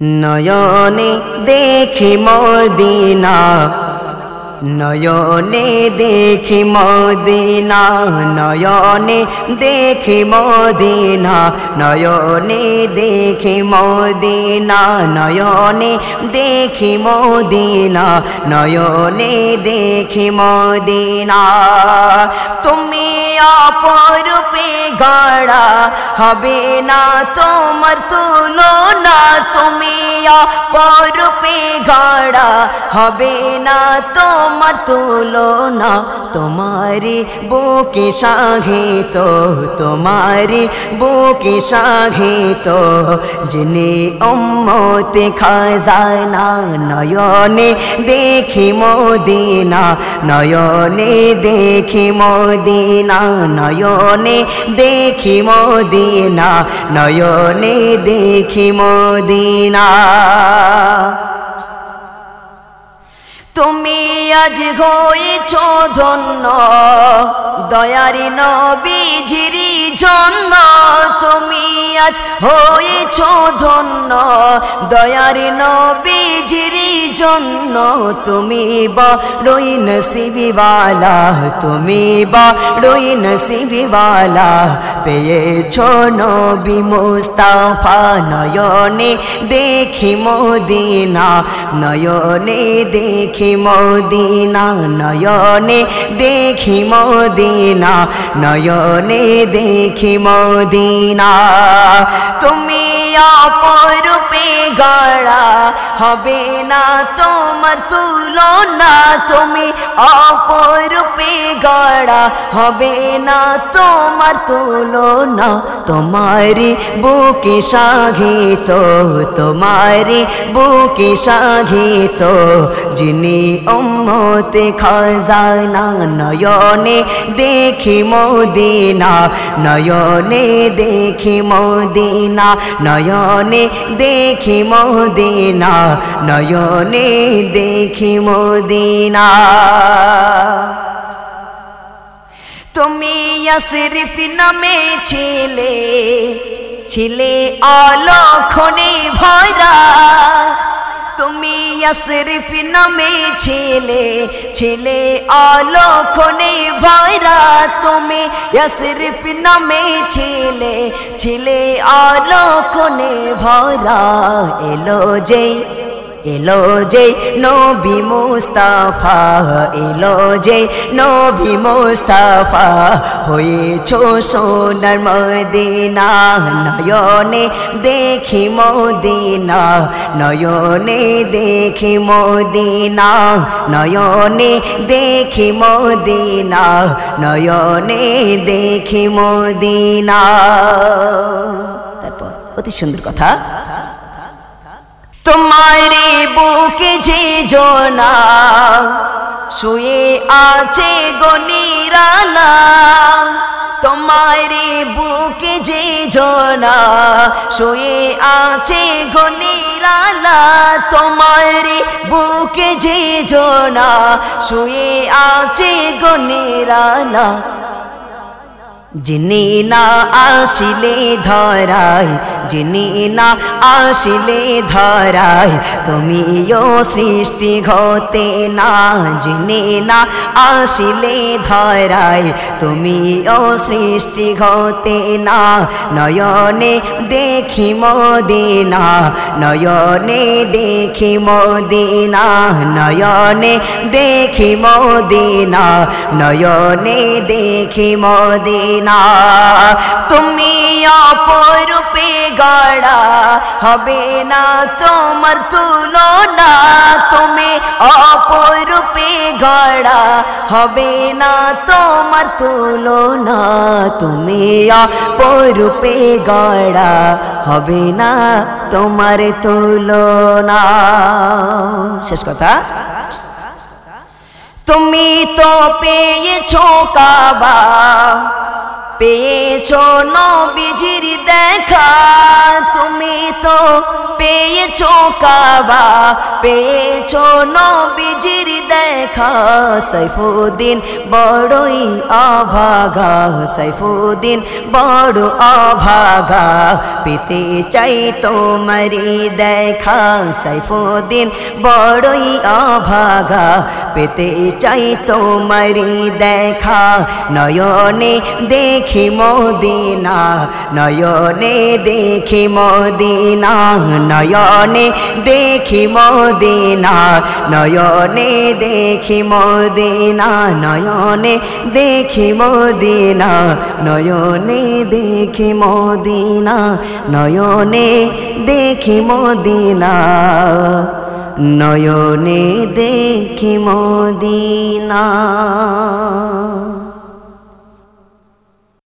নয়নে দেখি মদিনা, নয়নে দেখি মদিনা, নয়নে দেখি মদিনা, নয়নে দেখি মদিনা, নয়নে দেখি মদিনা, নয়নে দেখি মদিনা। তুমি অপরূপে গড়া হবে না তোমার তুলনা তুমি অপরূপে গাড়া হবে না তোমার তুলনা। তোমারি বুকে সাহিত তোমারি বুকে সাহিত যিনি উম্মতে খাজানা নয়নে দেখি মদিনা, নয়নে দেখি মদিনা, নয়নে দেখি মদিনা, নয়নে দেখি মদিনা। তুমি আজ হয়েছ ধন্য, দয়ারি নবীজিরি জন্য। তুমি আজ হয়েছ ধন্য, দয়ারি নবীজিরি জন্য। তুমি বা রই নসিবিওয়ালা তুমি বা রই নসিবিওয়ালা পেয়েছ নবী মুস্তাফা নয়নে, দেখি মদিনা। নয়নে, দেখি মদিনা। নয়নে, দেখি মদিনা। নয়নে, দেখি মদিনা। তুমি অপরূপে গড়া হবে না তোমার তুলনা। তুমি অপরূপে গড়া হবে না তোমার তুলনা। তোমারি বুকে সাহিত তোমারি বুকে সাহিত যিনি উম্মতে খাজানা নয়নে দেখি মদিনা, নয়নে দেখি মদিনা, নয়নে দেখি মদিনা নয়নে দেখি মদিনা। তুমি আসরিফ নামে ছিলে ছিলে অলক্ষণে ভরা। তুমি সিরিফ নামে ছেলে ছেলে অলক্ষণে ভরা তুমি। ইয়াসরিফ নামে ছেলে ছেলে অলক্ষণে ভরা এলো যেই। এলো যে নবী মুস্তাফা, এলো যে নবী মুস্তাফা, হয়েছ সোনার মদিনা, নয়নে দেখি মদিনা, নয়নে দেখি মদিনা, নয়নে দেখি মদিনা, নয়নে দেখি মদিনা। তারপর অতি সুন্দর কথা। তোমারে বুকে যে জোনা, শুয়ে আছে গনিরালা তোমারে বুকে যে জোনা, শুয়ে আছে গনিরালা তোমারে বুকে যে জোনা, শুয়ে আছে গনিরালা যিনি না আসিলে ধরাই যিনি না আসিলে ধরাই তুমিও সৃষ্টি হতে না যিনি না আসিলে ধরাই তুমিও সৃষ্টি হতে না নয়নে দেখি মদিনা নয়নে দেখি মদিনা নয়নে দেখি মদিনা নয়নে দেখি মদিনা না। তুমি অপরূপে গড়া হবে না তোমার তুলনা। তুমি অপরূপে গড়া হবে না তোমার তুলনা। তুমি অপরূপে গড়া হবে না তোমার তুলনা। শেষ কথা। তুমি তো পেয়েছ কাবা। পেয়েছ নবীজির দেখা, তুমি তো পেয়েছ কাবা, পেয়েছ নবীজির দেখা। সাইফুদ্দিন বড়ই অভাগা, সাইফুদ্দিন বড় অভাগা, পেতে চাই তোমারি দেখা। সাইফুদ্দিন বড়ই অভাগা, পেতে চাই তোমারি দেখা। নয়নে দেখি মদিনা, নয়নে দেখি মদিনা, নয়নে দেখি মদিনা, নয়নে দেখি মদিনা, নয়নে দেখি মদিনা, নয়নে দেখি মদিনা, নয়নে দেখি মদিনা, নয়নে দেখি মদিনা।